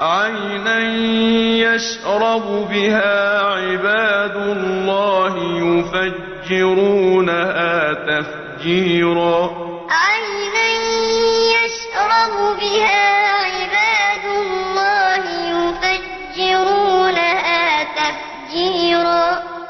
عَيْنًا يَشْرَبُ بِهَا عِبَادُ اللَّهِ يُفَجِّرُونَهَا تَفْجِيرًا. عَيْنًا يَشْرَبُ بِهَا عِبَادُ اللَّهِ يُفَجِّرُونَهَا تَفْجِيرًا.